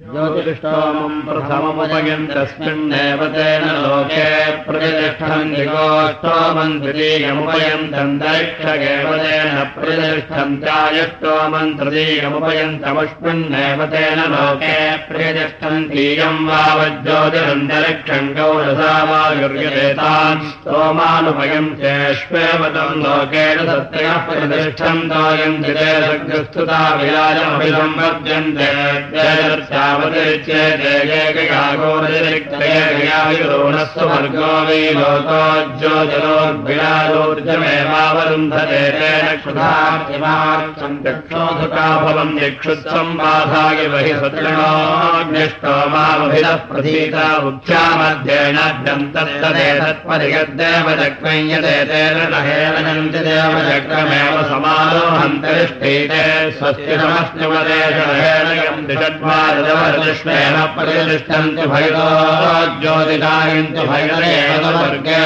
ज्योतिष्टोमम् प्रथममुपयन्तस्मिन्नेव तेन लोके प्रतिष्ठम् दिगोष्टोमम् द्वितीयमुपयन्तन्तरिक्षगेव तेन प्रतिष्ठम् चायष्टोमम् तृतीयमुपयन्तमुष्मिन्नेव तेन लोके वावज्योतिरन्तरिक्षम् गौरसा वायुर्यदेतान् स्तोमानुपयम् चेष्वेव तम् लोकेन ते सग्रस्तुता विराजमभिसम्पद्यन्ते ृत्येकयागोरतिरिक्तयगयाविरोणस्तु भर्गो वै लोकोज्योतिरोर्भिरालोर्जमेवावरुन्धते तेन क्षुधाक्षुका भवम् यक्षुत्सम् बाधाय वहि सतृणोऽग्निष्टोमाभिरः प्रसीता मुख्यामध्येनाभ्यन्तस्तदे तत्परिगद्देवजग्मयते तेन नहेवनन्ति देवजग्रमेव समारोहन्तरिष्ठीते स्वस्ति समस्तिपदेशहेनयम् द्विषड्वादव ष्मेण प्रतिष्ठन्ति ज्योतिकायन्ति भैरवर्गे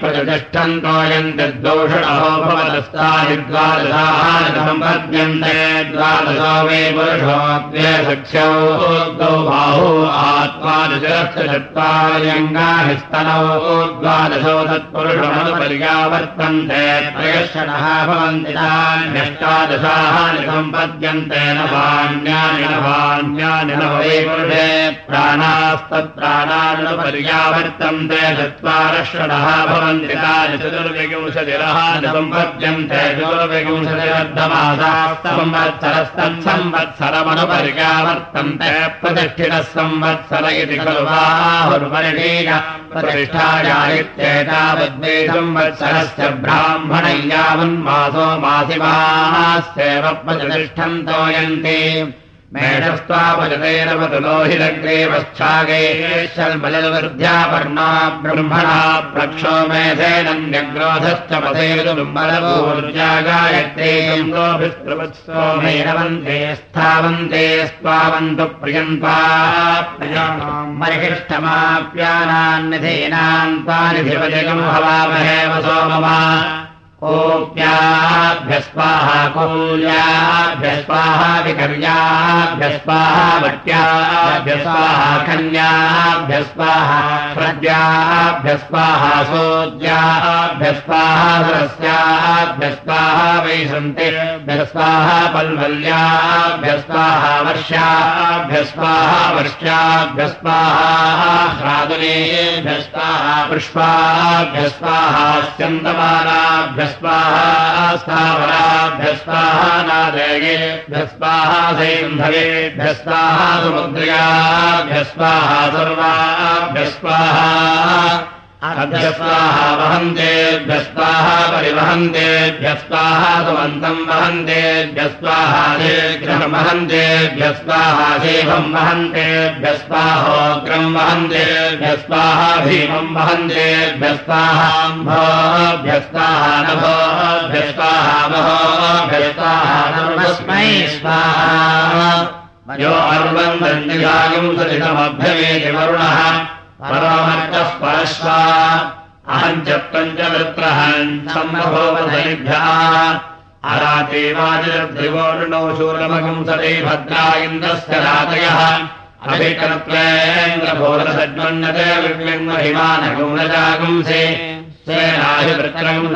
प्रतिष्ठन्तोयन्ति द्वौषणो भवदस्तानि द्वादशाहारसम्पद्यन्ते द्वादशो वे पुरुषो द्वे सख्यौ द्वौ बाहु आत्मादशस्य चत्वार्यङ्गानि स्तनौ द्वादशो तत्पुरुषमनुपर्यावर्तन्ते त्रयशणः भवन्ति तान्यष्टादशाहानि सम्पद्यन्ते न वाण्यानि न प्राणास्तत्प्राणानुपर्यावर्तन्ते चत्वारषणः भवन्ति तानि चतुर्विंशतिरः सम्पद्यन्ते। चतुर्विंशतिरर्धमासास्तम्वत्सरस्तत्संवत्सरमनुपर्यावर्तन्ते प्रतिष्ठितः संवत्सर इति खलु वाहुर्वर्णीय प्रतिष्ठायादित्येतावद्वे संवत्सरस्य ब्राह्मणै यावन्मासो मासिमास्येव प्रतिष्ठम् तोयन्ति मेढस्त्वापजतेरवतुलोहिरग्रेवच्छागैश्वल्मलवर्ध्यापर्णा ब्रह्मणा प्रक्षो मेधेनन्यग्रोधश्च पथैरुम्बलभूर्जा गायत्रीम् गोभिस्त्रवत्सोमेरवन्ते स्थावन्ते स्वावन्तु प्रियन्त्वा मर्हिष्ठमाप्यानान्निधीनान् तानिधिपजगम् हवामहे वसोममा ओप्याभ्यस्वाहा कोल्याभ्यस्वाहा विकर्याभ्यस्वाहा वट्याभ्यस्वाहा खन्याभ्यस्वाहा प्रद्याभ्यस्वाहा सोद्याभ्यस्वाहा सरस्याभ्यस्वाहा वैसन्तेभ्यस्वाहा पल्वल्याभ्यस्वाहा वर्ष्याभ्यस्वाहा वर्ष्याभ्यस्वाहा ह्रादुनेभ्यस्वाहा पृष्पाभ्यस्वाहा स्यन्दमानाभ्य स्थावराभ्यस्वाः नादेयेभ्यस्वाः सैन्धवेभ्यस्वाः समुद्र्याभ्यस्वाः सर्वाभ्यस्वाः अभ्यस्वाः वहन्तेभ्यस्वाः परिवहन्तेभ्यस्वाः सुमन्तम् वहन्तेभ्यस्वाः शीघ्रम् वहन्तेभ्यस्वाः शीभम् वहन्तेभ्यस्वाहोग्रम् वहन्तेभ्यस्वाः भीमम् वहन्तेभ्यस्वाहाम्भोभ्यस्वाः नभोभ्यस्वाः महोभ्यस्वाः नमस्मै स्वाहा। यो अर्वन्दन्निजागम् सलितमभ्यमेति वरुणः परोमर्चः परश्वा। अहम् च पञ्चवृत्रहन् सम्भोवधनिभ्यः अरातेवाजिर्द्रिवोर्णो शूलमगम् सदे भद्रा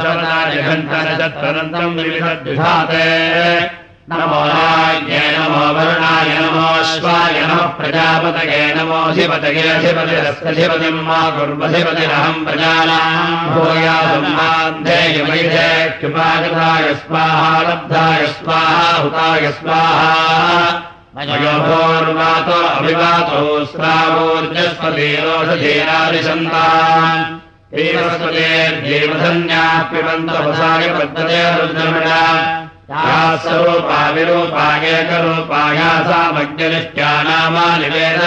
सवनाजघण्टनचत्रनन्तम् विविधद्विधाते नमो राज्ञे नमो वरुणाय नमोऽश्वाय नमः प्रजापतये नमोऽधिपतयेऽधिपतिरस्यधिपतिम् मा कुर्वधिपतिरहम् प्रजानाम् भूयासम्मान्धेयमैधे कृपागताय स्वाहा लब्धाय स्वाहा हुताय स्वाहा मयोभोर्वातो अभिवातो स्रावोर्जस्वतीरोषधीरादिशन्तान् एवस्वतेर्देवधन्याः पिबन्तवसाय पद्धते रुद्रमणा स्वरूपा विरूपायेकरूपाया सामज्ञनिष्ठ्या नामानि वेद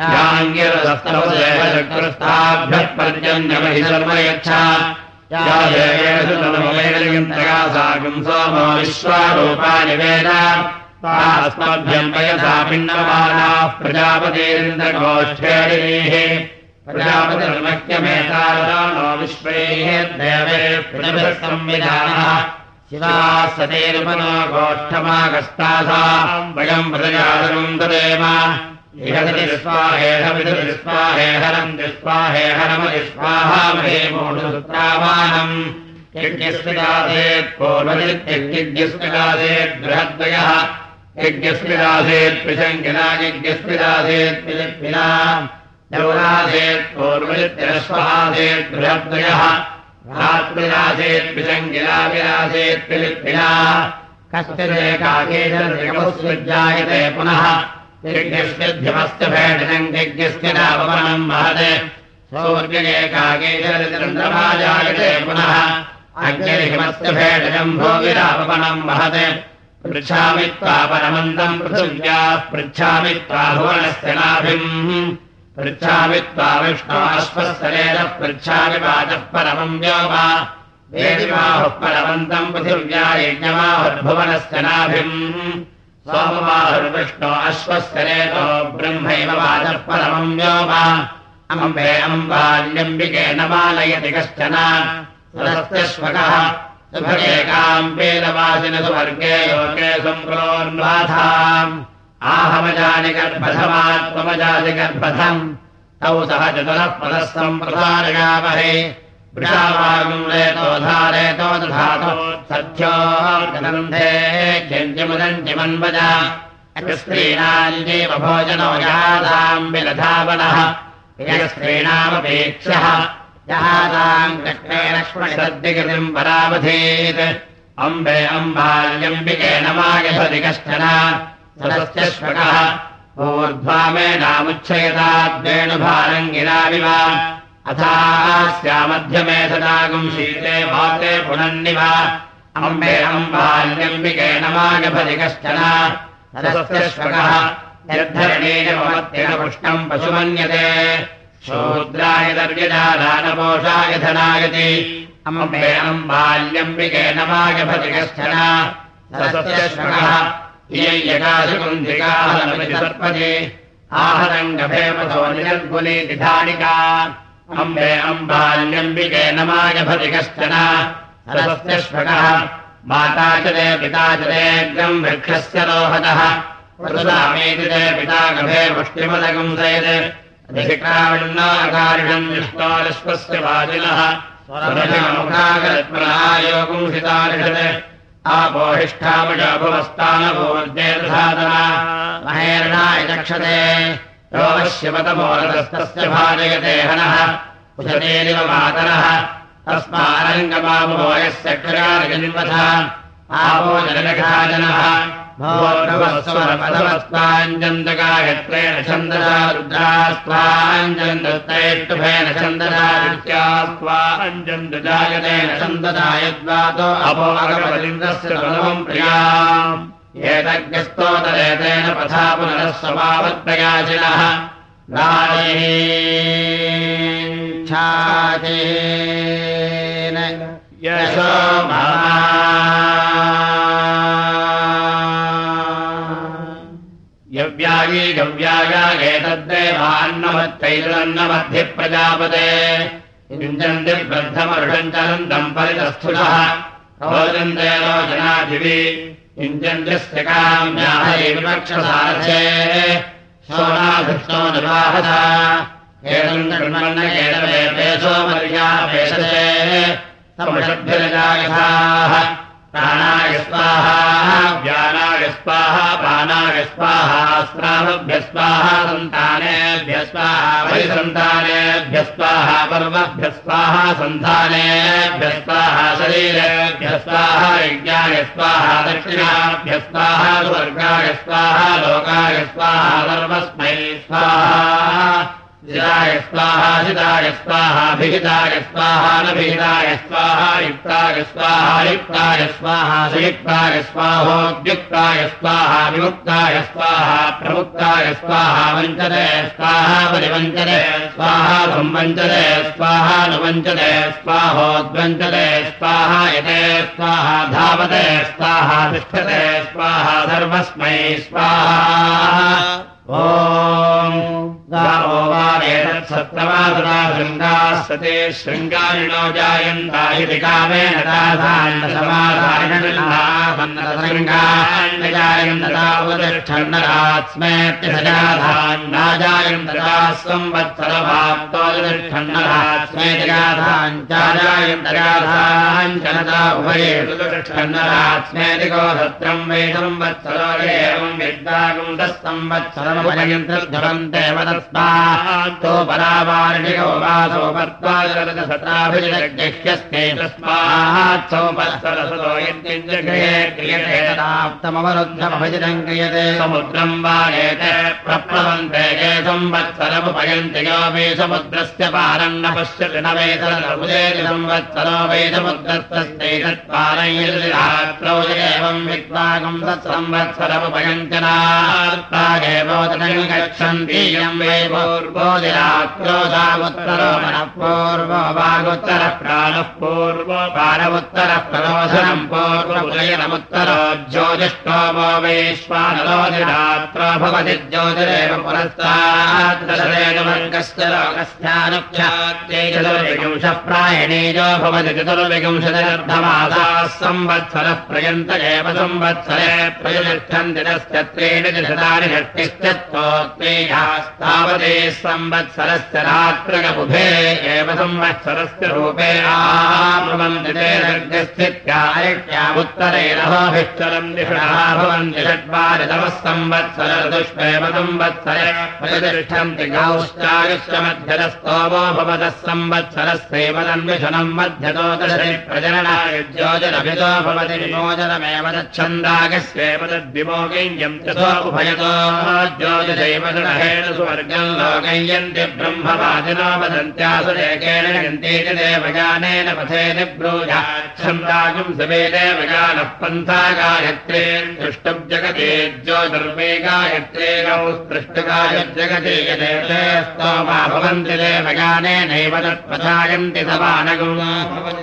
याङ्गिरस्तवदेवचक्रस्थाभ्यः पर्जन्यमहि सर्व यच्छा सोमो विश्वारूपाणि वेद अस्मभ्यम् वयसा पिण्डमानाः प्रजापतीन्द्रगोष्ठेरिः प्रजापतिर्मह्यमेतानो विश्वैः देवे प्रतिभिः संविधानः शिवासतेरुपनो गोष्ठमागस्तासाम् वयम् स्वाहेहविदुस्वाहेहरम् दुस्वाहेहरमदिस्वाहामहे मूढुसुत्रावानम्। यज्ञस्मिदासेत् पूर्वजित्यज्ञस्मिदासेत् बृहद्वयः। यज्ञस्मिदासेत् पिशङ्किना यज्ञस्मिदासेत् पिलिप्पिना यौरासेत् पूर्वजित्यरस्वहासेत् बृहद्वयः। रात्रिरासेत् पिशङ्किना विरासेत् पिलिप्पिना कश्चिदेकाकेशमुत्सृज्जायते पुनः। यज्ञस्यध्यमस्य भेडनम् यज्ञस्य नापमनम् महते। सौर्यकेकाकेशरचन्द्रमाजायते पुनः। अग्निहिमस्य भेडनम् भोगिरापमनम् महते। पृच्छामि त्वा परमन्दम् पृथिव्याः पृच्छामि त्वा भुवनस्य नाभिम् पृच्छामि त्वा विष्णोश्वस्तरेण पृच्छामि वाचः परमम् व्योम। वेदिमाहुः परमन्तम् पृथिव्या यज्ञमाहुर्भुवनस्य नाभिम् सोममाहुर्विष्णो अश्वस्तरेतो ब्रह्मैव वाचः परमम् अम्बे अम्बाल्यम्बिके न मानयति कश्चन सरस्त्यश्वकः सुभगेकाम्बेलवासिन सुवर्गे लोके सम्प्रोन्वाथाम् आहमजानि गर्भधमात्मजाति गर्भधम् तौ सह चतुरः पदः सम्प्रसारयामहे वृषावागुलेतो धारेतो दधातो सत्यो गन्धे जञ्जमुदञ्जमन्वज स्त्रीणाञ्जीव भोजनो यादाम् विलधावनः यस्त्रीणामपेक्षः। यादाम् कृष्णे लक्ष्मणसद्यकृतिम् परावधीत्। अम्बे अम्बाल्यम्बिके न मायभति कश्चन सरस्यश्वकः ऊर्ध्वा मे नामुच्छयताद्वेणुभारङ्गिराविव अथास्यामध्यमे सदागुम् शीते वाते पुनन्निव। अम्बे अम्बाल्यम्बिके न मायभति कश्चन सरस्यश्वकः निर्धरणेन पुष्टम् पशुमन्यते। शूद्राय दर्यजादानपोषाय धनायति। अम्बे अम्बाल्यम्बिके न मायभति कश्चन सर्पति आहरङ्गभेमसो निरर्गुलीति धानिका अम्बे अम्बाल्यम्बिके न मायभति कश्चन सरस्यश्वकः माता च ते पिता च तेऽग्रम् वृक्षस्य पुरुषामेतिते पिता गभे वाजिनः स्वरमुखागरत्मनायोगुम् हितारिषत् आपोहिष्ठामजाभुवस्तानभूर्जेर्धातना महेरणाय चक्षते योगश्यपतमोरदस्तस्य भाजयते हनः। कुशतेरिव मातरः तस्मारङ्गमाभोयस्य क्षरार्गन्वथ आपो जनलघाजनः भोर्भवस्वरमधवस्ताञ्जन्तगायत्रेण छन्दसा रुद्रास्त्वाञ्जन्तैष्टुभेन छन्दसा यद्वातो अपोगवलिन्द्रस्य बलवम् प्रियाम् एतज्ञस्तोतरेतेन पथा पुनरः स्वभावत्प्रयाचिनः छाचेन यशो गव्यायागेतद्देवान्नमत्तैरन्नमध्ये प्रजापते रोचनादिवि युञ्जन्त्यस्य काम्याहैविवक्षसारथे सोनाधृष्टो निवाहता एतम् मर्यापेशते समषद्भिरजायथाः प्राणाय स्वाहा व्यानाय स्वाहा प्राणाय स्वाहा स्रावभ्य स्वाहा सन्तानेभ्य स्वाहा परिसन्तानेभ्य स्वाहा पर्वभ्य स्वाहा सन्तानेभ्य स्वाहा शरीरेभ्य स्वाहा यज्ञाय स्वाहा दक्षिणाभ्य स्वाहा स्वर्गाय स्वाहा लोकाय स्वाहा सर्वस्मै स्वाहा जिताय स्वाहा जिताय स्वाहा भिहिताय स्वाहा युक्ताय स्वाहा युक्ताय स्वाहा सयुक्ताय स्वाहोद्युक्ताय स्वाहा विमुक्ताय स्वाहा प्रमुक्ताय स्वाहा वञ्चते स्वाहा परिवञ्चते स्वाहा स्वाहा नुवञ्चते स्वाहोद्वञ्चते स्वाहा यते स्वाहा धावते स्वाहा तिष्ठते स्वाहा सर्वस्मै स्वाहा ॐ गावो वा एतत्स सते शृङ्गारिणो जायन्ता इति कामेन जायन्तरात्स्मेत्यजाधान्नाजायन्तरा संवत्सरभाक्तोतिष्ठन्नरात्स्मेतिगाधाञ्चाजायन्तराधाञ्चनता उभये तिष्ठन्नरात्स्मेति गोधत्रम् वै संवत्सरो एवम् विद्वागम् तः संवत्सरमुपयन्त्रध्वन्ते वदस्मात्तो यद्यजगये क्रियते समुद्रम् वा एते प्रप्लवन्ते ये संवत्सरमुपयन्ति यो वै समुद्रस्य पारम् न पश्यति न वेतरमुदेति संवत्सरो वै तत्संवत्सरमुपयन्त्यनार्तागेवोदनम् गच्छन्ति यम् वै पूर्वोदिराक्रोधामुत्तरो मनः पूर्वो वागुत्तरः प्राणः पूर्वो ज्योतिष्ठो वो वैश्वानरोदिरात्रो भवति ज्योतिरेव पुरस्ताद्दशरेणवर्गस्य लोकस्थानुख्यात्यैचतुर्विंशः प्रायणीयो भवति चतुर्विंशतिरर्धमासाः संवत्सरः प्रयन्त एव संवत्सरे प्रयतिष्ठन्ति तस्य त्रीणि दशतानि षष्टिश्चत्वोत्तेयास्तावते संवत्सरस्य रात्रगबुधे एव संवत्सरस्य रूपे आभवन्ति ते सर्गस्थित्यायत्यामुत्तरे नभोभिश्चरम् दिषणः भवन्ति षड्वारितमः मध्यतो दशरि प्रजननाय ज्योतिरभितो भवति विमोचनमेव तच्छन्दागस्येव तद्विमोगय्यम् तथो उभयतो ज्योतिषैव सुवर्गम् लोकय्यन्ति ब्रह्मवादिनो वदन्त्यासुरेकेण यन्तीति देवगानेन पथेन ब्रूयाच्छन्दागम् सवे देवगानः पन्था गायत्रे दृष्टम् जगते ज्योतिर्वे गायत्रे गौ स्पृष्टगायज्जगते यदेते स्तोमा भवन्ति देवगानेनैव तत्पथायन्ति समानगुण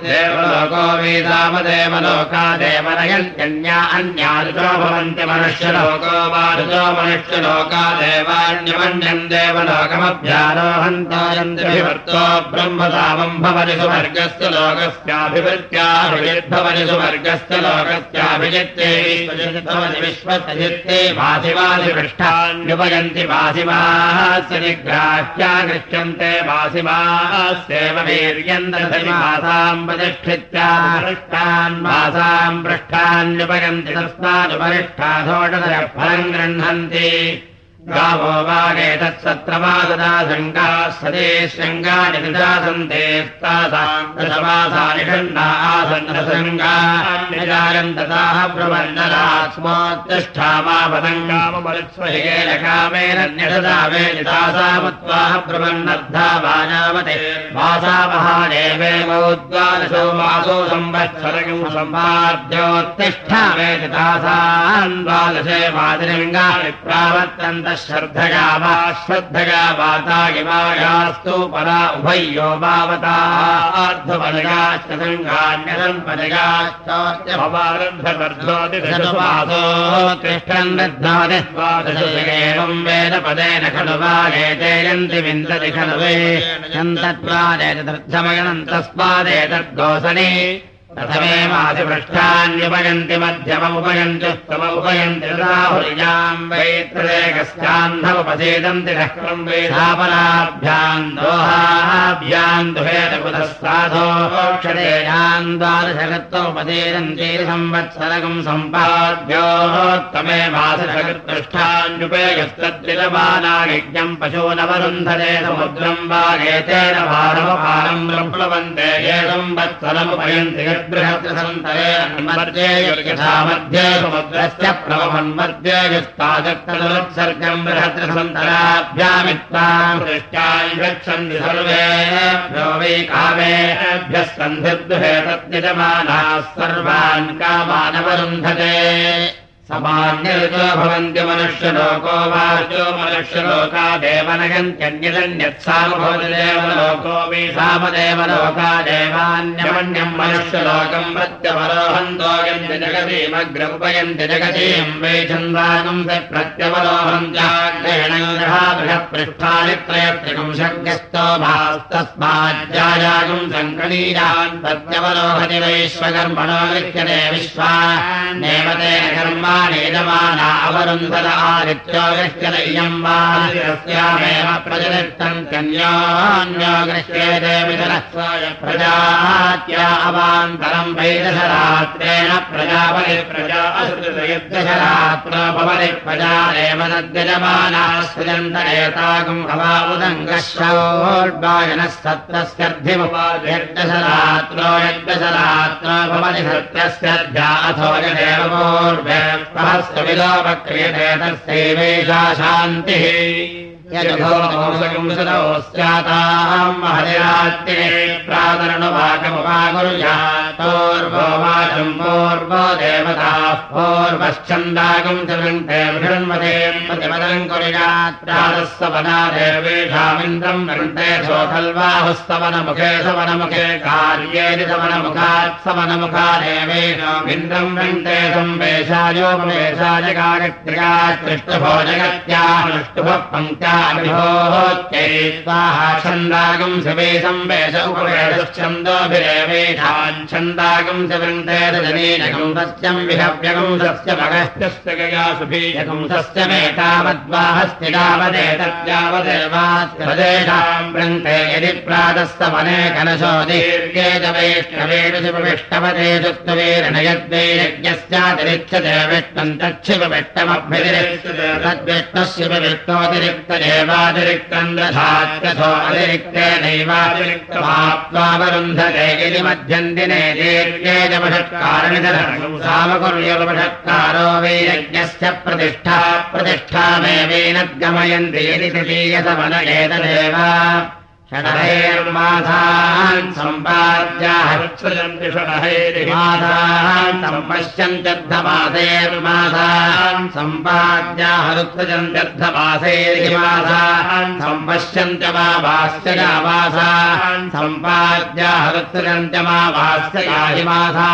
देवलोको वेदामदेवलोका देवनयन्त्यन्या अन्या ऋतो भवन्ति मनुष्यलोको वा ऋतो मनुष्यलोका देवान्यमन्यम् देवलोकमभ्यारोहन्तायन्त्यभिवर्तो ब्रह्मसामम् भवति सुवर्गस्य लोकस्याभिवृत्याभिवृद्भवति सुवर्गस्य लोकस्याभिजित्ते विश्वसजित्ते वासिवासिपृष्ठान्युपयन्ति वासिमास्य निग्राह्या गृह्यन्ते वासिमास्येव वीर्यन्दमासाम् प्रतिष्ठित्या पृष्ठान् मासाम् पृष्ठान्युपयन्ति तस्मादुपरिष्ठा षोडशः फलम् गृह्णन्ति गावो निदासन्ते तासाम् दशमासानि षण्णा आसन्नसङ्गान्निजायन्तताः प्रबन्धनास्मोत्तिष्ठामापदङ्गामरुत्स्वहिगेन कामेन न्यषदा वेदितासामुत्वाह प्रबन्नर्धा वाजावते वासामहादेवेमोद्वादशो मासो सम्पाद्योत्तिष्ठा वेदितासान् द्वादशे वादिलिङ्गानि प्रावर्तन्तः श्रद्धगा वा श्रद्धगा वाता इमायास्तु परा उभयो सङ्गान्यसम्पदगाश्चोत्यभवारन्धवर्धोतिषमासो तिष्ठन् एवम् वेदपदेन खलु वागेते यन्ति विन्दति खलु वे। यन्तत्वादेतदर्थमगणम् तस्मादेतद्गोसने प्रथमेमाधिपृष्ठान्युपयन्ति मध्यममुपयन्ति स्तममुपयन्ति राहुर्याम् वैत्रदेकस्यान्धमुपसेदन्ति नक्रम् वेधापनाभ्याम् दोहाभ्याम् दुहेतकुतः साधोक्षरेयान् द्वादशगत्वमुपसेदन्ति संवत्सरकम् सम्पाद्योत्तमे मासशकृत्पृष्ठान्युपयस्तद्विलमानायज्ञम् पशो नवरुन्धरे समुद्रम् वा एतेन भारमपारम् प्रप्लवन्ते ये संवत्सरमुपयन्ति बृहद्रसन्तरेर्यथा मध्ये समुद्रस्य प्रभवन्मध्ये यस्ताजक्तदुत्सर्गम् बृहद्रसन्तराभ्यामित्ताम् दृष्ट्याम् गच्छन्ति सर्वेभ्यो वै कामेभ्यः सन्धिर्दुहे तद्यजमानाः सर्वान् कामानवरुन्धते समान्यतो भवन्ति मनुष्यलोको वाचो मनुष्यलोकादेव नयन्त्यन्यदन्यत्सामभवदेवलोको वि सामदेवलोकादेवान्यमन्यम् मनुष्यलोकम् प्रत्यवरोहन्तो यन्ति जगतीमग्रमुपयन्ति जगतीम् वै छन्दागम् स प्रत्यवरोहम् चाग्रेण बृहत्पृष्ठानि त्रयत्रिपुंशज्ञस्तो भास्तस्माज्जायागुम् सङ्कनीयान् प्रत्यवरोहति वैश्वकर्मणो लिख्यते कर्मा गृह्यत इयम् वा प्रजनिष्ठम् कन्यान्यो गृह्येते विदरस्वाय प्रजात्या अवान्तरम् वैदशरात्रेण प्रजापति प्रजा असृतयुद्धशरात्रो भवति प्रजारेव तद्यजमाना सृजन्त एताकम् अवाबुदङ्गश्रवोड्वायनः सत्रस्यर्धिमुपाद्यशरात्रो यज्ञशरात्रो भवति सत्यस्यर्ध्या अथो यदेव पूर्वे सहस्रविलोपक्रियते तस्यैवेषा शान्तिः यजभोदौ स्याताम् महदयात्ये प्रातरणवाकमुपाकुर्यातोर्वो वाचम् पूर्वो देवताः पूर्वश्चन्दागम् च देवेषामिन्द्रम् वृन्ते सोऽखल्वाहुस्तवनमुखे सवनमुखे कार्येति सवनमुखात् सवनमुखा देवेषामिन्द्रम् वृन्ते संवेशायोपवेशाय कार्यक्रिया त्रिष्टभोजगत्यानुष्टुभः पङ्क्त्या छन्दागम् शिवे संवेश छन्दागम् रजनीनकम् सस्यम् गया वृन्ते यदि प्रातस्तवने कलशो दीर्घे च वैष्णवेषु शिवविष्टवते सुक्तवीरनयद्वे यज्ञस्यातिरिच्यते विष्णम् तच्छिवविष्टमभ्यतिरिच्यते। तद्विष्णस्य विष्णोतिरिक्त देवातिरिक्तम् दधात्यथो अतिरिक्तेनैवातिरिक्तमाप्त्वावरुन्धते यदि मध्यन्दिने दीर्घे जमषत्कारणिधरम् सामकुर्यवषत्कारो वै यज्ञस्य प्रतिष्ठा प्रतिष्ठामेवेनद्गमयन्ति यदि तृतीयसमन एतदेव षडहैर्माधान् सम्पाद्याहृत्सृजन्ति षडहैर्माधान् सम्पश्यन्त्यर्थमासैर्माधान् सम्पाद्याहृत्सृजन्त्यर्थमासैर्माधान् सम्पश्यन्त्य मा भास्य यावासान् सम्पाद्याहृत्सृजन्त्य मा याहिमासा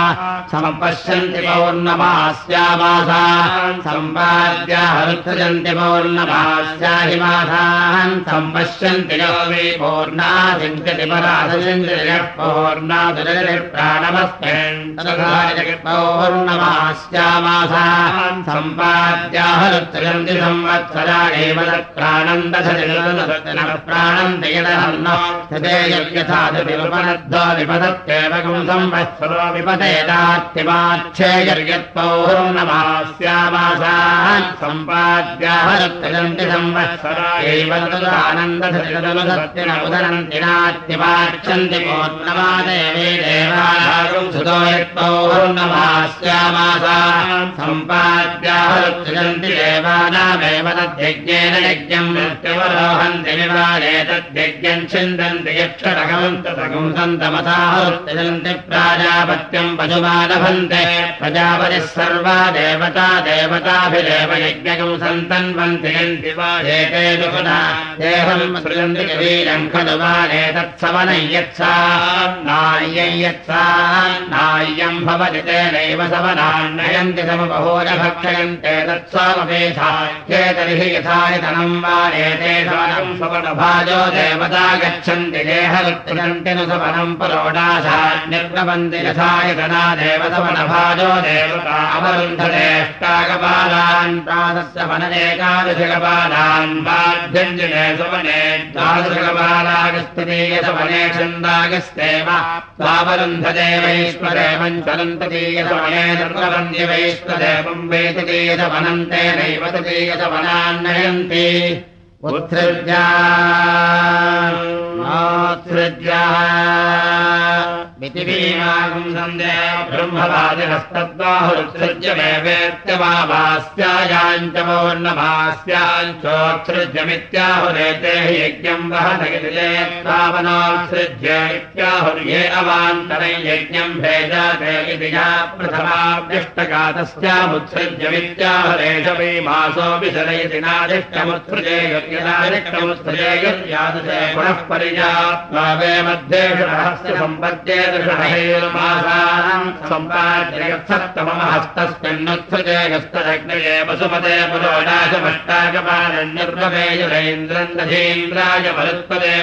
सम्पश्यन्ति पौर्णमास्यामासान् सम्पाद्याहृत्सृजन्ति पौर्णमास्याहिमासान् सम्पश्यन्ति यो वै पराधचिञ्चति पौर्णादुरनिर्प्राणमस्पौर्णमास्यामासान् सम्पाद्याहरुत्रयन्ति संवत्सरा एव तत्प्राणन्दशप्राणन्ति यदहन्नते यथा विपदत्येव संवत्सरो विपदेदात्यमाच्छेयर्यत्पौर्णमास्यामासान् सम्पाद्याहरुत्रयन्ति संवत्सरा एव तदानन्दसत्यन पौर्णमादेवे देवानागम् सुतो यत्पौर्णमास्यामासा सम्पाद्याहृत्यन्ति देवानामेव तद्यज्ञेन यज्ञम् मृत्युवरोहन्ति विवादे तद्यज्ञम् छिन्दन्ति सन्तमथाहृत्यन्ति प्राजापत्यम् पशुमालभन्ते प्रजापतिः सर्वा देवता देवताभिदेव यज्ञकम् देहम् सृजन्ति वानेतत्सवनम् यत्सा नाय्यम् यत्सा नाय्यम् भवति तेनैव सवनान्नयन्ति समबहोज भक्षयन्ते तत्स्वामपेधाख्ये तर्हि यथायतनम् वानेते सवनम् सवनभाजो देवता गच्छन्ति देहवृत्तिगन्ति नु सवनम् परोडाशान्यर्नवन्ति यथायतना देव सवनभाजो बाध्यञ्जने सवने द्वादशकपालागस्तदीयसवने छन्दागस्तेव स्वावरुन्धदेवैश्वरेवम् चलन्तदीयसवने निर्वन्ति वैश्वदेवम् वेतदीयसवनन्तेनैव तदीयसवनान्नयन्ति उत्सृज्या ब्रह्मवादिनस्तद्बाहुरुत्सृज्यमेवेत्यमास्यायाञ्च पौर्णमास्याञ्चोत्सृज्यमित्याहुरेते हि यज्ञम् वहनगिरिपावनोत्सृज्य इत्याहुर्ये अवान्तरै यज्ञम् भेजाते इति या प्रथमाभ्यष्टकातस्यामुत्सृज्यमित्याहुरेष वै मासोऽपि शरयति नादिष्टमुत्सृजे यज्ञनादिष्टमुत्सृजे यद्यादशे पुनः परिजात्मा वे मध्ये रहस्य सम्पद्ये सम्पाद्ययत्सप्तमहस्तस्मिन्नुत्सृजयस्तदग्नये वसुपदे पुरोडाशमष्टाकपालन्यर्ववेयुरेन्द्रम् दधीन्द्राय मरुत्पदे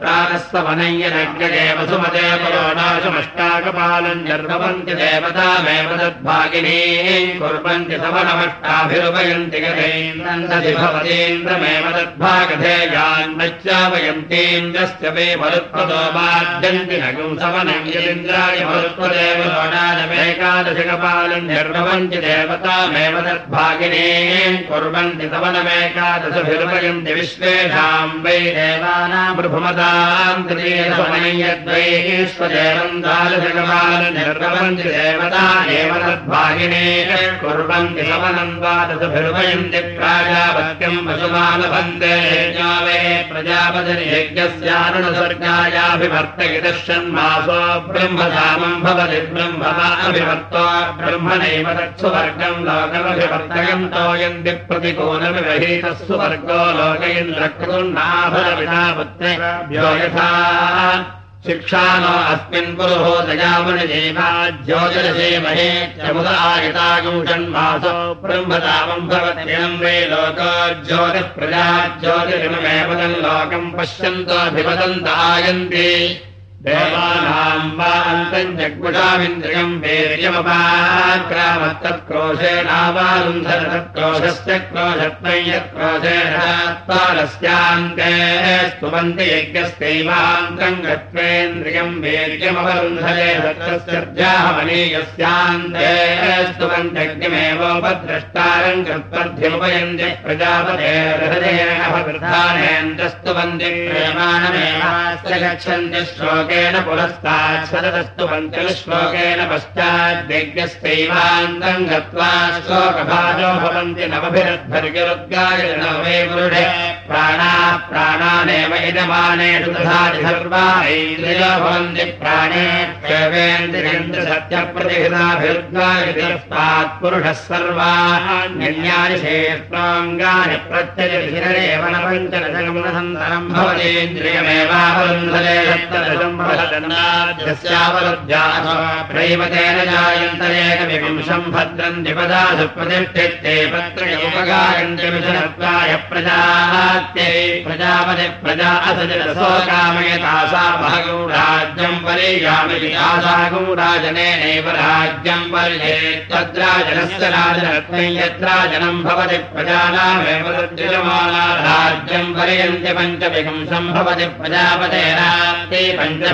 प्राणस्तवनय्यनग्नये वसुमदे पुरोडाशमष्टाकपालम् निर्वन्ति देवतामेव तद्भागिनी कुर्वन्ति दधि भवतीन्द्रमेव तद्भागधेयान्नच्चावयन्तीन्द्रस्य वे मरुत्पदो बाध्यन्ति नगुम् सवनम् यदिन्द्राय मरुत्पदेव लोणादमेकादशकपालम् निर्भवन्ति देवतामेव तद्भागिने कुर्वन्ति सवनमेकादशभिरुपयन्ति विश्वेषाम् वै देवानाम् प्रभुमताम् तृतीयसमयद्वैश्वदेवम् द्वादशकपालम् निर्भवन्ति देवता एव तद्भागिने कुर्वन्ति सवनम् द्वादशभिरुपयन्ति प्राजापत्यम् वे प्रजापतिर्यज्ञस्यारुणस्वर्गायाभिवर्तयिदर्शन्मासो ब्रह्मधामम् भवति ब्रह्मवाभिवर्तो ब्रह्मणैव तत्सुवर्गम् लोकमभिवर्तयन्तो यन्ति प्रतिकूलमिवहीतस्सु वर्गो लोक इन्द्रकृतुर्नाभरविना पुत्रे यथा शिक्षा नो अस्मिन् पुरुहो दयामनिदेवा ज्योतिरसेमहे चमुदायतागुषन्मासो ब्रह्मदामम् भवत्यम् वै लोको ज्योतिः प्रजा ज्योतिरिममेव तल्लोकम् पश्यन्तोऽभिवदन्त आयन्ति देवानाम् वा अन्तम् जग्मुषामिन्द्रियम् वीर्यमपाक्रामत्तत्क्रोशेनावारुन्धर तत्क्रोशस्य क्रोशत्वम् यत्क्रोशेणात्पादस्यान्ते स्तुवन्ति यज्ञस्यैवान्तम् गत्वेन्द्रियम् वीर्यमवरुन्धरे दत्तस्यर्जाहमनीयस्यान्ते स्तुवन्त्यज्ञमेवोपद्रष्टारम् कृत्वर्ध्यमुपयन्ति प्रजापतेर्हृदयेण वृद्धानेन्द्रस्तुवन्ति प्रेमाणमेवास्य गच्छन्ति श्लोके श्लोकेन पुरस्तात् सदस्तु पञ्चलश्लोकेन पश्चाद्यज्ञस्यैवान्तम् गत्वा श्लोकभाजो भवन्ति नवभिरद्भर्गिरुद्गाय नवमे प्राणाः प्राणानेव इदमानेषु दधाति सर्वा भवन्ति प्राणे सत्यप्रतिहृताभिरुद्गायस्मात् पुरुषः सर्वाण्यन्यानि शेष्णाङ्गानि प्रत्ययशिरेव न पञ्चदशगमनसन्तरम् भवतीन्द्रियमेवावरुन्धरे सप्तदशम् प्रैवतेन जायन्तरेकविंशम् भद्रम् द्विपदासु प्रतिष्ठित्ते पत्रयोपगायन्त्यविशनत्वाय प्रजात्यै प्रजापति प्रजा असजलसो कामयतासा भागौराज्यम् परियामिति आसागौ राजनेनैव पर्येत्तद्राजनस्य राजनत्वम् यत्राजनम् भवति प्रजानामेव राज्यम् पर्यन्त्य पञ्चविंशम् भवति पञ्चभित्तिष्ठन्तस्तुवन्ति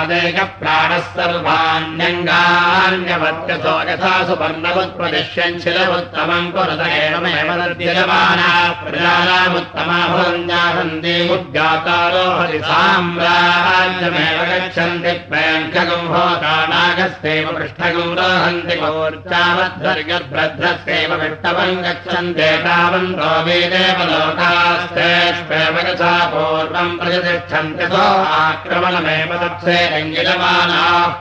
तस्मादेकप्राणः सर्वाण्यङ्गान्यवत्यसो यथा भवन्यासन्ति उद्गातारो हरि साम्राज्यमेव गच्छन्ति प्रेङ्खगम् होतानागस्यैव पृष्ठगम् रोहन्ति गोर्चावद्वर्गभ्रद्रस्यैव विष्टवम् गच्छन्ते तावन्तो वेदेव लोकास्तेष्वेव प्रतिष्ठन्ति सो आक्रमणमेव तत्से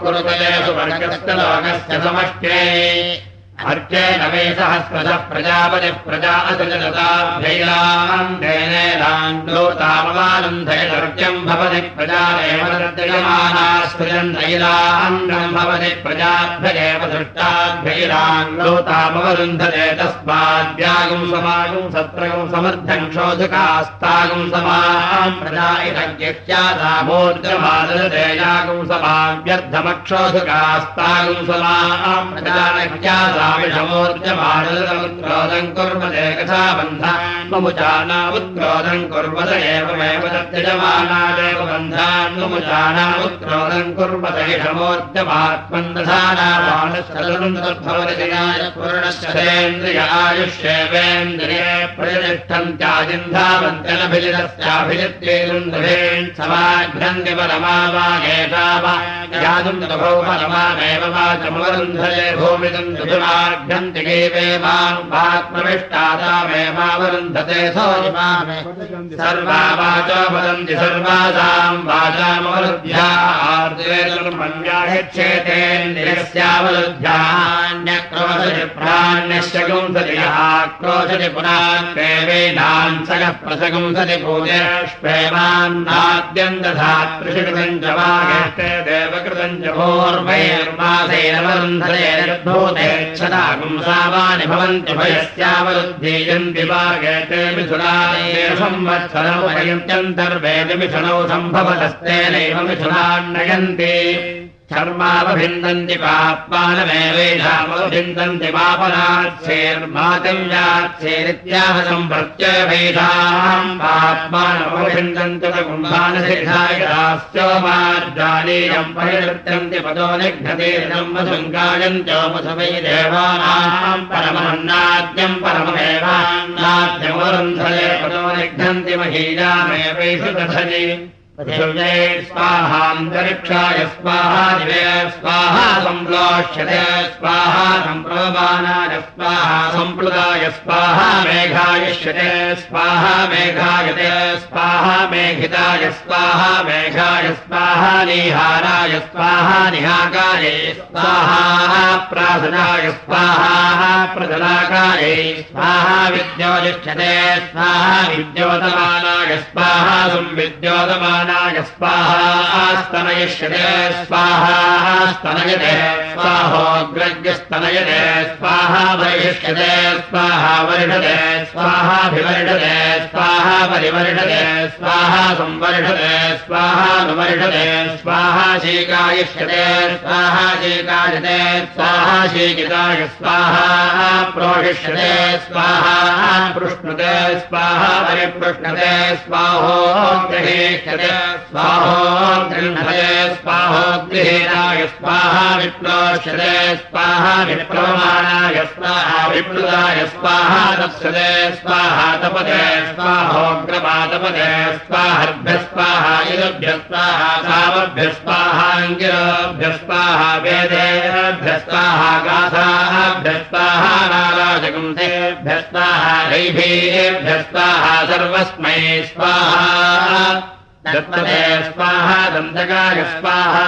वर्गस्य लोकस्य समष्ट्ये अर्चेन वै सहस्रशः प्रजापतिः प्रजा असृजताभ्यैलान्धेनेलान्दोतामवानन्धैर्यम् भवति प्रजा एव सृजमाना सृजन् तैलान्दम् भवति प्रजाभ्यगेव सृष्टाभ्यैलान्दोतामवरुन्धते तस्माद्यागुम् समागुम् सत्रगुम् समर्थम् क्षोधकास्तागुम् समाम् प्रजा इदज्ञस्यादामोर्जमादते यागुम् समाव्यर्थमक्षोधकास्तागुम् समाम् प्रजा विषमोर्जमानोदम् कुर्वते कथा बन्धान्मुचानामुत्क्रोधम् कुर्वत एवमेव तत्यजमानादेव बन्धान्मुचानामुत्क्रोधम् कुर्वत इषमोर्जमात्मन्दधानावाणश्चन्द्रियायुष्येवेन्द्रिये प्रतिष्ठन्त्याजिन्धावन्त्यनभिजितस्याभिजित्येन्द्रेन् समाघ्रन्ति परमावागेता वा यादुम् तभौ परमामेव वाचमवरुन्धये भूमिदम् ्यन्ति केवेमात्मविष्टादामेमावरुन्धते सर्वा वाचा वदन्ति सर्वासाम् वाचामवरुद्ध्यागच्छेतेन्द्रियस्यावरुद्ध्यान्यक्रोशति प्राण्यश्च क्रोशति प्रसगुंसति पूजेष्वेमान्नाद्यन्तधातृषिकृतम् च वागेष्टे देवकृतम् च क्षदागुंसावानि भवन्ति भयस्यावरुद्धीयन्ति वागेते मिथुनादेव संवत्सरमयन्त्यन्तर्वेद मिथुनौ सम्भवतस्तेनैव मिथुनान्नयन्ति शर्मावभिन्दन्ति पाप्मानमेवेषामभिन्दन्ति पापनाच्छेर्मातव्याच्छेरित्याह सम्प्रत्ययभेषाम् पाप्मानमभिन्दन्ति कुम्भानशिखायदास्योमार्जालीयम् परिवृत्यन्ति पदो निघ्नतीर्णम् वसुङ्गायन्त्योपसु वै देवानाम् परमन्नाद्यम् पदो निघ्नन्ति महीयामेवैषु दधनि पृथिव्यै स्वाहान्तरिक्षाय स्वाहा दिवे स्वाहा सम्प्लोष्यते स्वाहा सम्प्रोबानाय स्वाहा सम्प्लुताय स्वाहा मेघायिष्यते स्वाहा मेघायते स्वाहा मेघिताय स्वाहा मेघाय स्वाहा निहाराय स्वाहा निहाकाये स्वाहा प्रासनाय स्वाहा प्रजलाकाये स्वाहा विद्योजिष्यते स्वाहा विद्योतमानाय स्वाहा संविद्योतमानाय स्वाहास्तनयिष्यते स्वाहा स्तनयते स्वाहोग्रज्ञस्तनयते स्वाहा वरिष्यते स्वाहा वर्षते स्वाहाभिवर्षते स्वाहा परिवर्षते स्वाहा संवर्षते स्वाहानुवर्षते स्वाहा, शीकायिष्यते स्वाहा शीकायते स्वाहा, शीकिताय स्वाहा, प्रोषिष्यते स्वाहा, पृष्णुते स्वाहा, परिपृष्णते स्वाहो ग्रहीष्यते स्वाहोग्रन्थये स्वाहोग्रहीणाय स्वाहा विप्लोष्यते स्वाहा विप्लवमानाय स्वाहा विप्लुताय स्वाहा तप्स्यते स्वाहा तपते स्वाहोग्रपातपते स्वाहर्भ्य स्वाहा इदभ्य स्वाहा सामभ्य स्वाहाङ्गिरभ्य स्वाहा वेदेभ्य स्वाहा गाथाभ्य स्वाहा नाराजगुंसेभ्य स्वाहा रैभेभ्य स्वाहा सर्वस्मै स्वाहा। स्वाहा दन्तकाय स्वाहा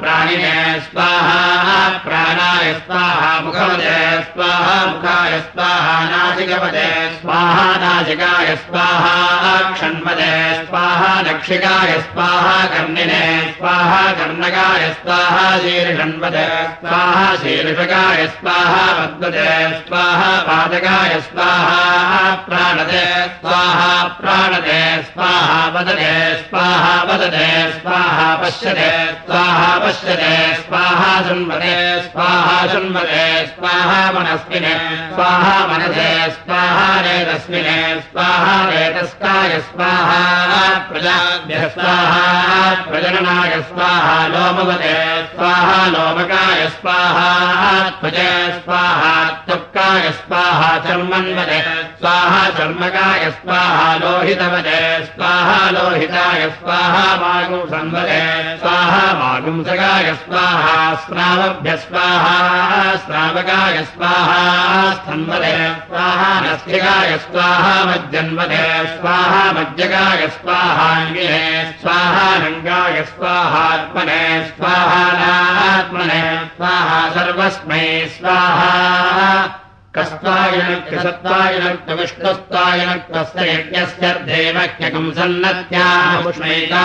प्राणिने स्वाहा प्राणाय स्वाहा मुखपदे स्वाहा मुखाय स्वाहा नासिकपदे स्वाहा नासिकाय स्वाहा क्षण्मदे स्वाहा नक्षिकाय स्वाहा कर्णिने स्वाहा कर्णकाय स्वाहा शीर्षण्वदे स्वाहा शीर्षकाय स्वाहा पद्मदे स्वाहा पादकाय स्वाहा प्राणदे स्वाहा प्राणदे स्वाहा वदने स्वाहा वदते स्वाहा पश्यते स्वाहा पश्यते स्वाहा शृण्वते स्वाहा शृण्वते स्वाहा मनस्मिने स्वाहा मनसे स्वाहा रेतस्मिने स्वाहा रेतस्काय स्वाहा प्रजाभ्यः स्वाहा प्रजननाय स्वाहा लोमवते स्वाहा लोमकाय स्वाहा त्वजे स्वाहा त्वक्काय स्वाहा चर्मन्वते स्वाहा चर्मकाय स्वाहा लोहितवते स्वाहा लोहिताय स्वाहा मागुं संवदे स्वाहा मागुंसकाय स्वाहा स्नावभ्य स्वाहा स्नावकाय स्वाहा स्तन्वदे स्वाहा नस्तिकाय स्वाहा मज्जन्वदे स्वाहा मज्जकाय स्वाहाङ्गिने स्वाहा रङ्गाय स्वाहात्मने स्वाहानात्मने स्वाहा सर्वस्मै स्वाहा कस्त्वायनक्तसत्त्वायनक्तविष्णुस्त्वायनक्तस्य यज्ञस्यर्धेवह्यकम् सन्नत्यायत्वा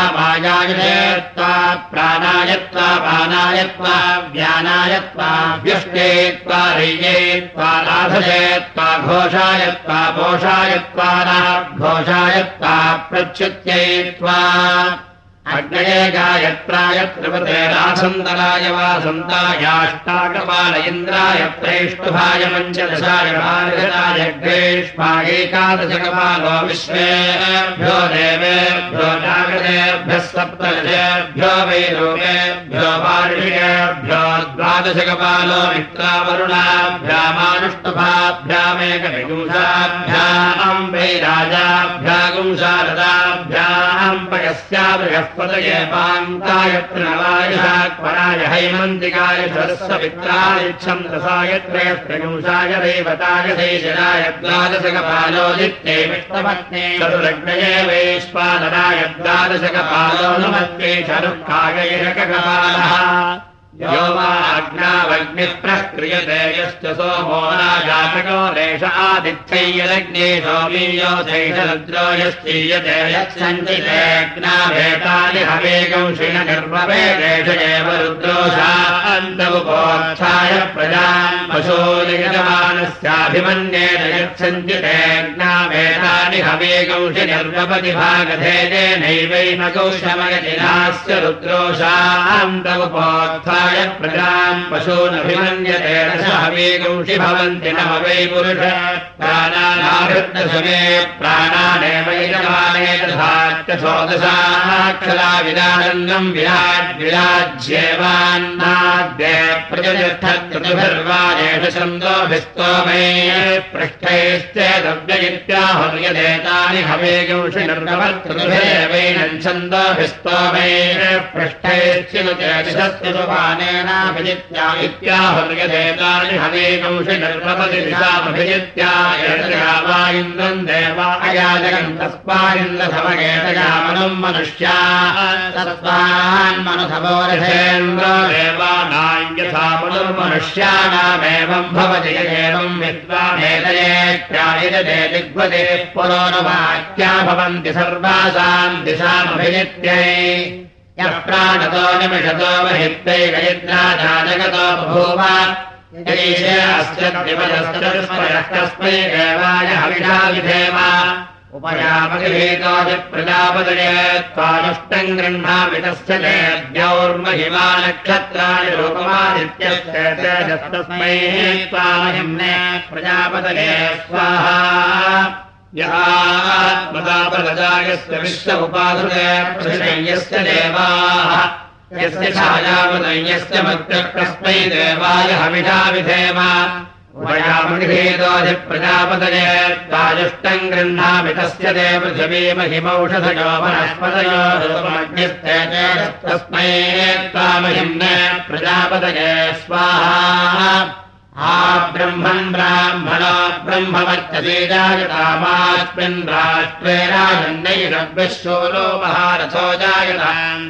प्राणायत्वा पानायत्वा व्यानायत्वा व्यष्टेत्वा रय्येत्वा राधयेत्वा घोषायत्वा पोषायत्वा घोषायत्वा प्रच्युत्ययित्वा अग्नये गायत्राय त्रिपते रासन्तराय वासन्तायाष्टाकपाल इन्द्राय प्रेष्टुभाय पञ्चदशाय भारताय ग्रेष्मागैकादशकपालो विश्वेभ्यो देवेभ्यो जागरेभ्यः सप्तदशेभ्यो वैरूपेभ्यो वार्षिकेभ्यो द्वादशकपालो मित्रावरुणाभ्यामानुष्टुभाभ्यामेकविगुंसाभ्याम् वैराजाभ्यागुं शारदाभ्याम् पयस्या बृहः पदये पान्तायत्र नवायशाक्वराय हैमन्तिकाय सरस्वमित्राय छन्दसाय त्रयस्त्रयुंसाय रेवताय शेषराय द्वादशकपालोदित्ये विष्णपत्ने चतुरग्नये वैश्वानराय द्वादशकपालो नमत्ये शरुक्कायैरकपालः यो अग्नावग्निः प्रक्रियते यश्च सोमो नाजातको रेष आदित्यैयलग्ने सोमीयो शैषरुद्रो यश्चीयते यत्सञ्चितेऽग्नाभेतानि हवेगंशिण निर्ववेदेश एव रुद्रोषान्तमुपोत्थाय प्रजाम् पशूनिगतमानस्याभिमन्येन यत्सञ्चितेऽग्नाभेतानि हवेगंशि निर्वपति भागधेदेनैवैमकौशमयतिनास्य रुद्रोषान्तमुपोत्थाय प्रजाम् पशूनभिमन्यते रसहवेगंषि भवन्ति नम वै पुरुष। प्राणानाहृतसमे प्राणानेव यजमाने तथाक्षसोदशाक्षरा विरानन्दम् विराट् विराज्येवान्नाद्य प्रजतिष्ठत्रुभिर्वारेष छन्दोभिस्तोमे पृष्ठैश्चेदव्य इत्याहुर्यदेतानि हवेगंषि निर्गमत्रुभिरेवैनम् छन्दोभिस्तोमे पृष्ठैश्चिनुते दिशस्तुपाने ेनाभिजित्या इत्याहुर्यदेतानि हवेकंशि निर्मपति दिशामभिजित्या वा इन्द्रम् देवा अयाजगम् तस्मादिन्द्रसमगेतयामनुम् मनुष्या तस्मान्मनुसवो रथेन्द्र देवानायथा मनुर्मनुष्याणामेवम् भवति एवम् विद्वानेतयेत्यायजते दिग्वदे पुरोनुवाक्या भवन्ति सर्वासाम् दिशामभिजित्यै यः प्राणतो निमिषतो जाजगतो बभूव। कस्मै देवाय हविषा विधेम। उपयामगृहीतोऽपि प्रजापदये त्वानुष्टम् गृह्णामि तस्य देव्यौर्महिमा नक्षत्राणि रूपमादित्यस्य तेजस्तस्मै त्वामहिम्ने प्रजापदये स्वाहा यस्य छायामदय्यस्य मध्यकस्मै देवाय हविषा विधेम। वयामृहेदोऽधिप्रजापतये त्वाजुष्टम् गृह्णामि तस्य ते पृथिवीमहिमौषधयो वनस्पतयोमग्निस्ते तस्मै त्वामहिम्ने प्रजापतये स्वाहा ब्रह्मन् ब्राह्मणो ब्रह्मवर्चते राष्ट्रे राजन्नैरव्यशोलो महारथो जायताम्।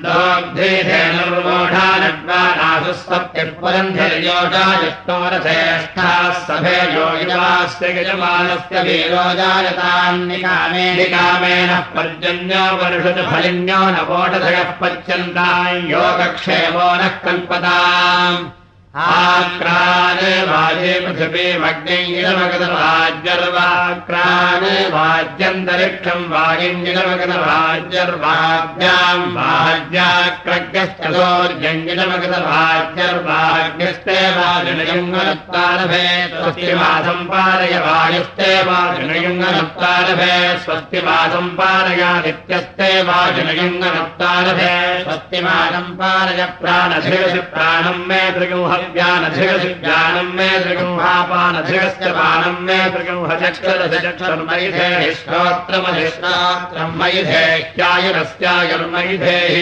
सत्यपुरन्धर्योषायुष्टोरथेष्ठाः सभे योगिवास्य यजमानस्य वीरो जायताम् निकामे निकामेन पर्जन्यो वर्षज फलिन्यो न वोटधयः पच्यन्ताम् योगक्षेमो नः कल्पताम् आक्रान् वाजे पृथिवीमग्निमगतवाज्यर्वाक्रान् वाज्यन्तरिक्षम् वागिञ्जिनमगतवाज्यर्वाज्याम् वाज्याक्रग्यस्तोर्जञ्जिनमगतवाज्यर्वाग्यस्ते वाजुनयुङ्गनत्तारभे स्वस्तिमासम् पारय वायुस्ते वाजुनयुङ्गनत्तारभे स्वस्तिमासम् पारयादित्यस्ते वाजुनयुङ्गनत्तारभे स्वस्तिमासम् पारय प्राणधिरसि प्राणम् मे त्रिगुंह ज्ञानम् मे त्रिगुंहापानधिगस्य पानम् मे त्रिगुंहचक्षरसचक्षर्मैधेः श्रोत्रमधिश्रोत्रम् मैधे ह्यायुरस्यायुर्मैधेः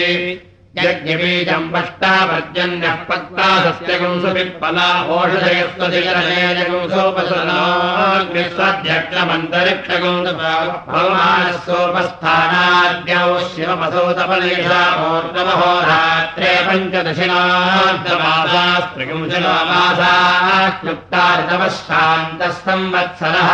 यज्ञबीजम् पष्टावर्जन्यः पक्ता सस्यगुंसुपिप्पला ओषधयस्वशिखरशेजगुंसोपसनोग्निसद्यक्षमन्तरिक्षगुंसोपस्थानाद्यौ शिवमसोतपलेशाहोर्नवहोरात्रे पञ्चदशिनार्दमासास्त्रिगुंशमासा क्लुप्ता ऋतवः शान्तः संवत्सरः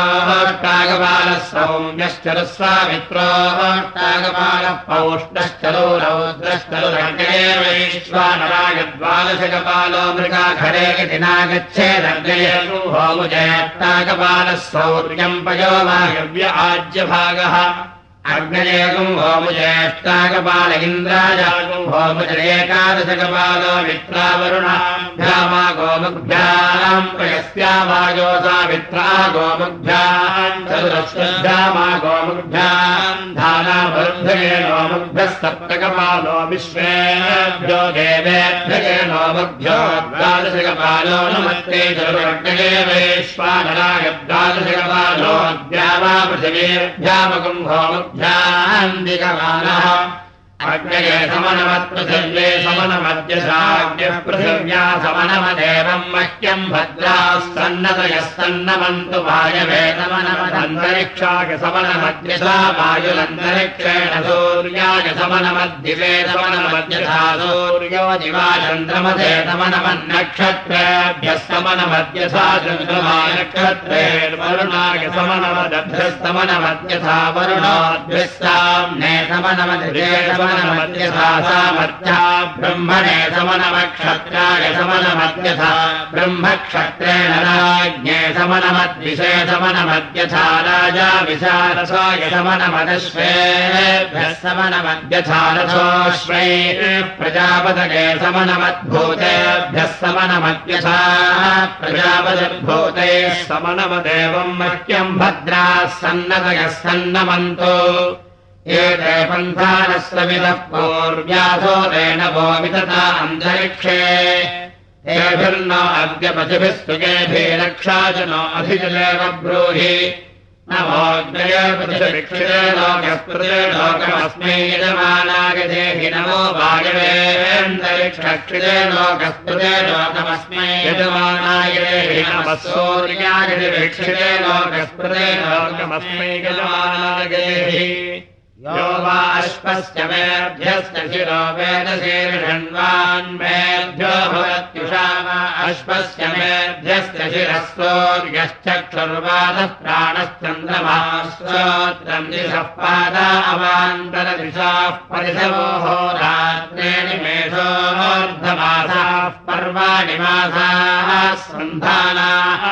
आज्ञेयोष्टागपालः सौम्यश्चरुस्वामित्रोष्टागपालः पौष्णश्चरो रौद्रश्चरुरग्ने वैश्वानरागद्वादशकपालो मृगाखरे इति नागच्छेदग्नये होमुजयट्टागपालः सौर्यम् पयो वायव्य आज्यभागः अग्नयेकम् होमुज्येष्टाकपाल इन्द्राजागम् होमुजरेकादशकपालो मित्रावरुणाभ्यामा गोमुग्भ्याम् प्रयस्यामायोसा मित्रा गोमुग्भ्याम् चतुरश्वभ्यामा गोमुग्भ्याम् धानावरुद्धये नोमुग्भ्यः सप्तकपालो विश्वेभ्यो देवेभ्यये नोमुग्भ्यो द्वादशकपालो नमस्ते चतुरग्नये वैश्वानराय द्वादशकपालो द्यावा पृथिवीभ्यामकम् होमुग् ्यान्दिकमानः अग्नये समनमत्पृथिव्ये समनमद्यशाग्यः पृथिव्या समनमदेवम् मह्यम् भद्रास्तन्नतयस्तन्नमन्तु वायवे समनमदन्तरिक्षाय समनमद्यशा वायुरन्तरिक्षेण सूर्याय समनमद्दिवे समनमद्यशा सूर्यो दिवा चन्द्रमदे समनमन्नक्षत्रेभ्यः समनमद्यशा चन्द्रमा नक्षत्रेर्वरुणाय समनमदभ्यस्तमनमद्यथा वरुणाद्भिः साम्ने समनमदिवे समन ब्रह्मणे समनमक्षत्राय समनमद्यथा ब्रह्मक्षत्रेण राज्ञे समनमद्विषे समनमद्यथा राजा विशारसाय समनमदश्वेभ्यः रथोऽश्वै प्रजापतये समनमद्भूतेभ्यः समनमद्यथा प्रजापतिर्भूते समनमदेवम् मह्यम् भद्राः सन्नतयः सन्नमन्तो पन्थानस्वमितः पूर्व्यासो तेन वो वितता अन्तरिक्षे। तेभिर्न अद्य पशुभिः सुगेभिरक्षा च नो अधिजलेव ब्रूहि। नमोऽग्नये पशुभिक्षिते लोकस्पृते लोकमस्मै यजमानाय देहि नमो वायवेन्दरिक्षक्षिते लोकस्पृते लोकमस्मै यजमानाय देहि वीक्षिते लोकस्पृते लोकमस्मै यजमानाय देहि यो वा अश्वस्य मेभ्यस्य शिरो वेदशीर्षण्वान्मेभ्यो भवत्युषा वा अश्वस्य मेभ्यस्य शिरःसोर्यश्चक्षुर्वादः प्राणश्चन्द्रमाश्रोत्रम् दिशः पादा अवान्तरदिशाः परिशवोः रात्रे निमेषोऽर्धमासाः पर्वाणि मासाः सन्धानाः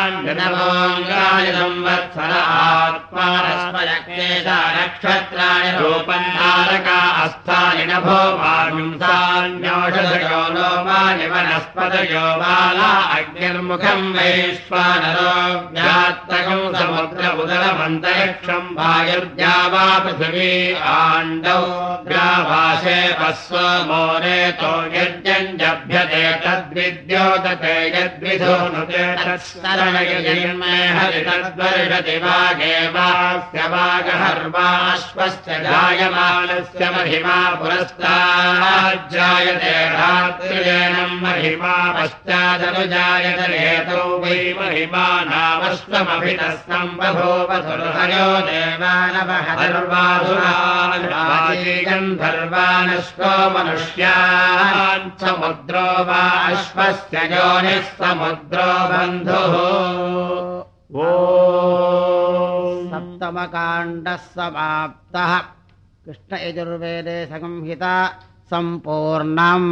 आत्मानस्मयक्लेशा नक्षत्राणि रूपन्तारका अस्तानि नभो वागुंसान्योषधयो नो मानि वनस्पतयो बाला अग्निर्मुखम् वैश्वानरो व्यात्तकम् समुद्र उदरमन्तरिक्षम् वायुर्द्या वा पृथिवी आण्डौ ग्राभाषे पस्व मोरेतो यज्ञञ्जभ्यते तत्सरणयजिन्मे हरितद्वर्षति वागे वास्य वागहर्वाश्वस्य जायमानस्य महिमा पुरस्ताज्जायते रात्रिजेनम् महिमा पश्चादनुजायत हेतौ वै महिमा नामश्वमभितः सम्बभूव सुरहयो देवानवहर्वाधुरागन्धर्वानश्वो मनुष्यान् समुद्रो वा अश्वस्य योनिः समुद्रो बन्धुः ओ सप्तमकाण्डः समाप्तः कृष्णयजुर्वेदे संहिता सम्पूर्णम्